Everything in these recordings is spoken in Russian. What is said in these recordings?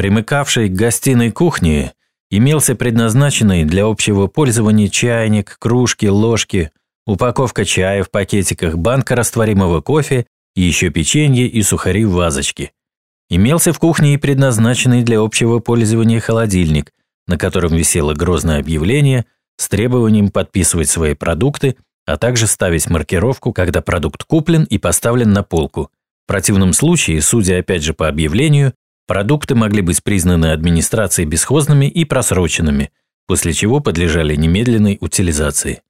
примыкавшей к гостиной кухне, имелся предназначенный для общего пользования чайник, кружки, ложки, упаковка чая в пакетиках, банка растворимого кофе и еще печенье и сухари в вазочке. Имелся в кухне и предназначенный для общего пользования холодильник, на котором висело грозное объявление с требованием подписывать свои продукты, а также ставить маркировку, когда продукт куплен и поставлен на полку. В противном случае, судя опять же по объявлению, продукты могли быть признаны администрацией бесхозными и просроченными, после чего подлежали немедленной утилизации.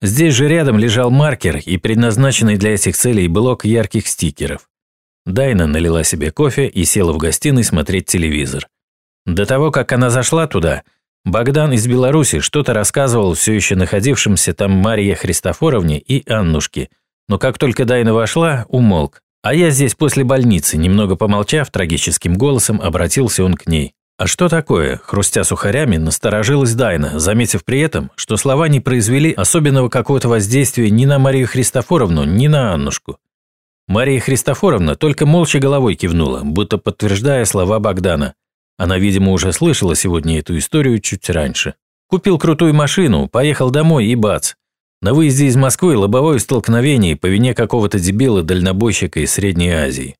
Здесь же рядом лежал маркер и предназначенный для этих целей блок ярких стикеров. Дайна налила себе кофе и села в гостиной смотреть телевизор. До того, как она зашла туда, Богдан из Беларуси что-то рассказывал все еще находившимся там Марье Христофоровне и Аннушке, но как только Дайна вошла, умолк. А я здесь после больницы, немного помолчав, трагическим голосом обратился он к ней. «А что такое?» – хрустя сухарями, насторожилась Дайна, заметив при этом, что слова не произвели особенного какого-то воздействия ни на Марию Христофоровну, ни на Аннушку. Мария Христофоровна только молча головой кивнула, будто подтверждая слова Богдана. Она, видимо, уже слышала сегодня эту историю чуть раньше. Купил крутую машину, поехал домой и бац. На выезде из Москвы лобовое столкновение по вине какого-то дебила-дальнобойщика из Средней Азии.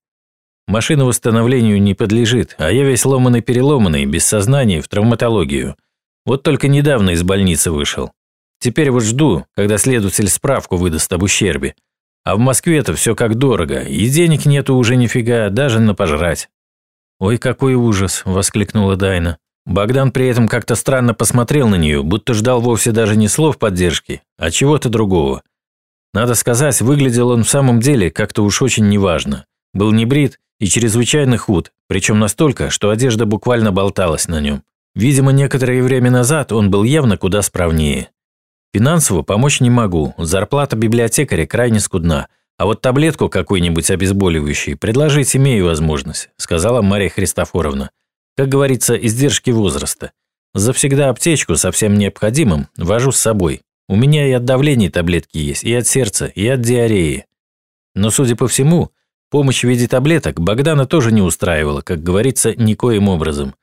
Машина восстановлению не подлежит, а я весь ломаный-переломанный, без сознания, в травматологию. Вот только недавно из больницы вышел. Теперь вот жду, когда следователь справку выдаст об ущербе. А в Москве-то все как дорого, и денег нету уже нифига, даже на пожрать». «Ой, какой ужас!» – воскликнула Дайна. Богдан при этом как-то странно посмотрел на нее, будто ждал вовсе даже не слов поддержки, а чего-то другого. Надо сказать, выглядел он в самом деле как-то уж очень неважно. Был не брит и чрезвычайно худ, причем настолько, что одежда буквально болталась на нем. Видимо, некоторое время назад он был явно куда справнее. Финансово помочь не могу, зарплата библиотекаря крайне скудна, а вот таблетку какой-нибудь обезболивающей предложить имею возможность», сказала Мария Христофоровна. «Как говорится, издержки возраста. Завсегда аптечку со всем необходимым вожу с собой. У меня и от давления таблетки есть, и от сердца, и от диареи. Но, судя по всему, помощь в виде таблеток Богдана тоже не устраивала, как говорится, никоим образом.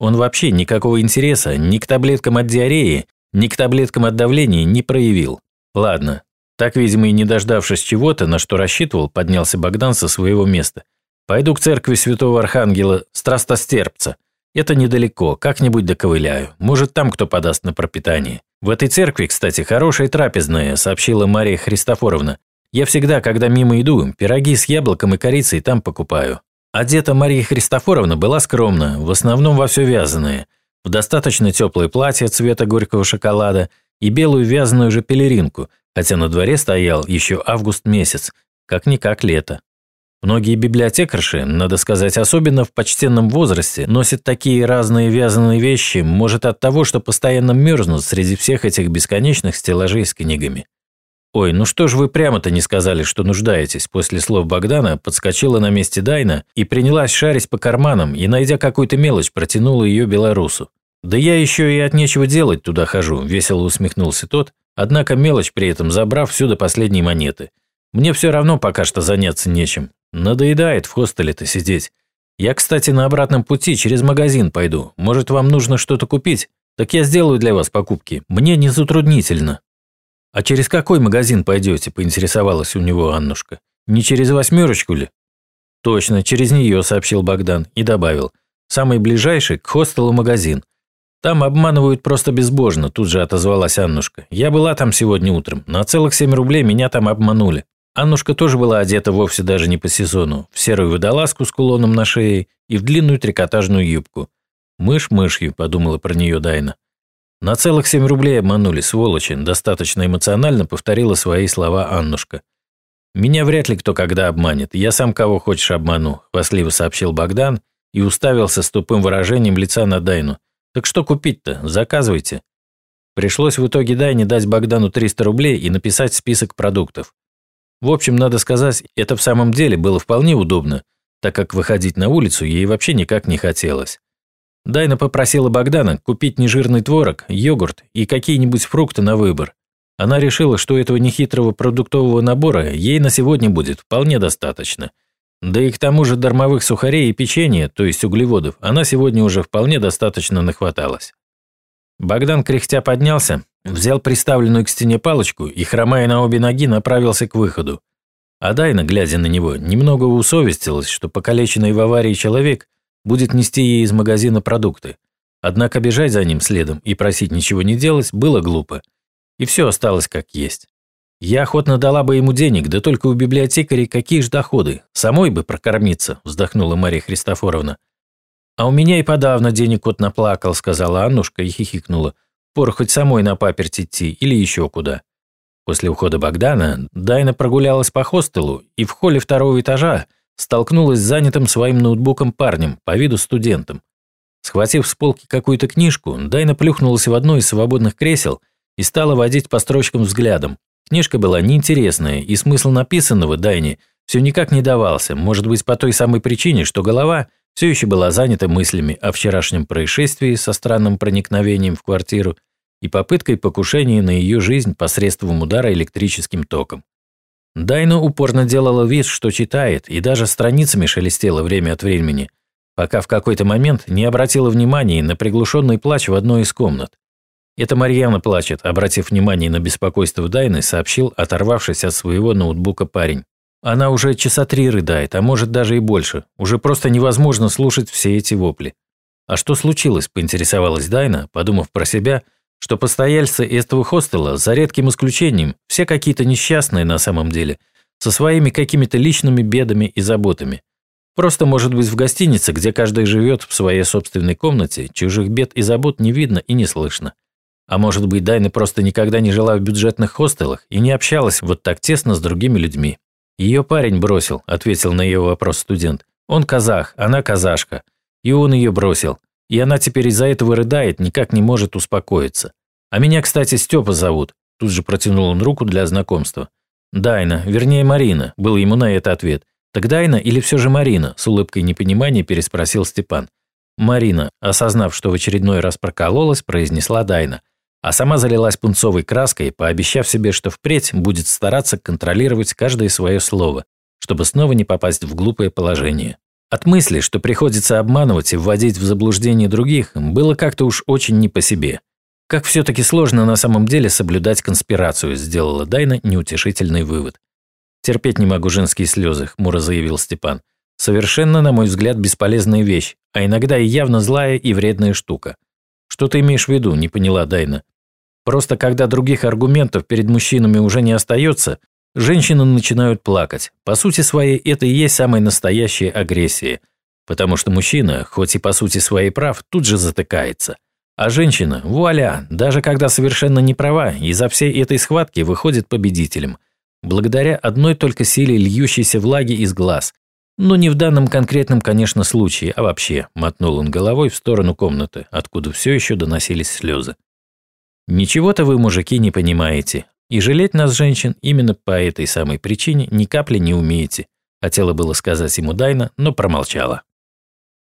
Он вообще никакого интереса ни к таблеткам от диареи, ни к таблеткам от давления не проявил. Ладно, так, видимо, и не дождавшись чего-то, на что рассчитывал, поднялся Богдан со своего места. Пойду к церкви святого Архангела Страстостерпца. Это недалеко, как-нибудь доковыляю. Может, там кто подаст на пропитание. В этой церкви, кстати, хорошая трапезная, сообщила Мария Христофоровна. Я всегда, когда мимо иду, пироги с яблоком и корицей там покупаю. Одета Мария Христофоровна была скромна, в основном во все вязаное – в достаточно теплое платье цвета горького шоколада и белую вязаную же пелеринку, хотя на дворе стоял еще август месяц, как-никак лето. Многие библиотекарши, надо сказать, особенно в почтенном возрасте, носят такие разные вязаные вещи, может от того, что постоянно мерзнут среди всех этих бесконечных стеллажей с книгами. «Ой, ну что ж вы прямо-то не сказали, что нуждаетесь?» После слов Богдана подскочила на месте Дайна и принялась шарить по карманам и, найдя какую-то мелочь, протянула ее белорусу. «Да я еще и от нечего делать туда хожу», – весело усмехнулся тот, однако мелочь при этом забрав всю до последней монеты. «Мне все равно пока что заняться нечем. Надоедает в хостеле-то сидеть. Я, кстати, на обратном пути через магазин пойду. Может, вам нужно что-то купить? Так я сделаю для вас покупки. Мне не затруднительно». «А через какой магазин пойдете?» – поинтересовалась у него Аннушка. «Не через восьмерочку ли?» «Точно, через нее», – сообщил Богдан и добавил. «Самый ближайший к хостелу магазин. Там обманывают просто безбожно», – тут же отозвалась Аннушка. «Я была там сегодня утром. На целых семь рублей меня там обманули». Аннушка тоже была одета вовсе даже не по сезону, в серую водолазку с кулоном на шее и в длинную трикотажную юбку. «Мышь мышью», – подумала про нее Дайна. На целых семь рублей обманули, сволочи, достаточно эмоционально повторила свои слова Аннушка. «Меня вряд ли кто когда обманет, я сам кого хочешь обману», – хвастливо сообщил Богдан и уставился с тупым выражением лица на Дайну. «Так что купить-то? Заказывайте». Пришлось в итоге Дайне дать Богдану 300 рублей и написать список продуктов. В общем, надо сказать, это в самом деле было вполне удобно, так как выходить на улицу ей вообще никак не хотелось. Дайна попросила Богдана купить нежирный творог, йогурт и какие-нибудь фрукты на выбор. Она решила, что этого нехитрого продуктового набора ей на сегодня будет вполне достаточно. Да и к тому же дармовых сухарей и печенья, то есть углеводов, она сегодня уже вполне достаточно нахваталась. Богдан кряхтя поднялся, взял приставленную к стене палочку и, хромая на обе ноги, направился к выходу. А Дайна, глядя на него, немного усовестилась, что покалеченный в аварии человек будет нести ей из магазина продукты. Однако бежать за ним следом и просить ничего не делать было глупо. И все осталось как есть. Я охотно дала бы ему денег, да только у библиотекарей какие ж доходы. Самой бы прокормиться, вздохнула Мария Христофоровна. А у меня и подавно денег кот наплакал, сказала Аннушка и хихикнула. Пор хоть самой на паперть идти или еще куда. После ухода Богдана Дайна прогулялась по хостелу и в холле второго этажа столкнулась с занятым своим ноутбуком парнем, по виду студентом. Схватив с полки какую-то книжку, Дайна плюхнулась в одно из свободных кресел и стала водить по строчкам взглядом. Книжка была неинтересная, и смысл написанного Дайне все никак не давался, может быть, по той самой причине, что голова все еще была занята мыслями о вчерашнем происшествии со странным проникновением в квартиру и попыткой покушения на ее жизнь посредством удара электрическим током. Дайна упорно делала вид, что читает, и даже страницами шелестела время от времени, пока в какой-то момент не обратила внимания на приглушенный плач в одной из комнат. Это Марьяна плачет, обратив внимание на беспокойство Дайны, сообщил оторвавшись от своего ноутбука парень. Она уже часа три рыдает, а может даже и больше. Уже просто невозможно слушать все эти вопли. А что случилось, поинтересовалась Дайна, подумав про себя, что постояльцы этого хостела, за редким исключением, все какие-то несчастные на самом деле, со своими какими-то личными бедами и заботами. Просто, может быть, в гостинице, где каждый живет в своей собственной комнате, чужих бед и забот не видно и не слышно. А может быть, Дайна просто никогда не жила в бюджетных хостелах и не общалась вот так тесно с другими людьми. Ее парень бросил, ответил на ее вопрос студент. Он казах, она казашка. И он ее бросил. И она теперь из-за этого рыдает, никак не может успокоиться. А меня, кстати, Степа зовут. Тут же протянул он руку для знакомства. Дайна, вернее Марина, был ему на это ответ. Так Дайна или все же Марина? С улыбкой непонимания переспросил Степан. Марина, осознав, что в очередной раз прокололась, произнесла Дайна. А сама залилась пунцовой краской, пообещав себе, что впредь будет стараться контролировать каждое свое слово, чтобы снова не попасть в глупое положение. От мысли, что приходится обманывать и вводить в заблуждение других, было как-то уж очень не по себе. Как все-таки сложно на самом деле соблюдать конспирацию, сделала Дайна неутешительный вывод. «Терпеть не могу женские слезы», – хмуро заявил Степан. «Совершенно, на мой взгляд, бесполезная вещь, а иногда и явно злая и вредная штука». «Что ты имеешь в виду?» – не поняла Дайна. «Просто когда других аргументов перед мужчинами уже не остается, женщины начинают плакать. По сути своей, это и есть самая настоящая агрессия. Потому что мужчина, хоть и по сути своей прав, тут же затыкается. А женщина, вуаля, даже когда совершенно не права, из-за всей этой схватки выходит победителем. Благодаря одной только силе льющейся влаги из глаз. Но не в данном конкретном, конечно, случае, а вообще, мотнул он головой в сторону комнаты, откуда все еще доносились слезы. Ничего-то вы, мужики, не понимаете. И жалеть нас, женщин, именно по этой самой причине ни капли не умеете. Хотела было сказать ему Дайна, но промолчала.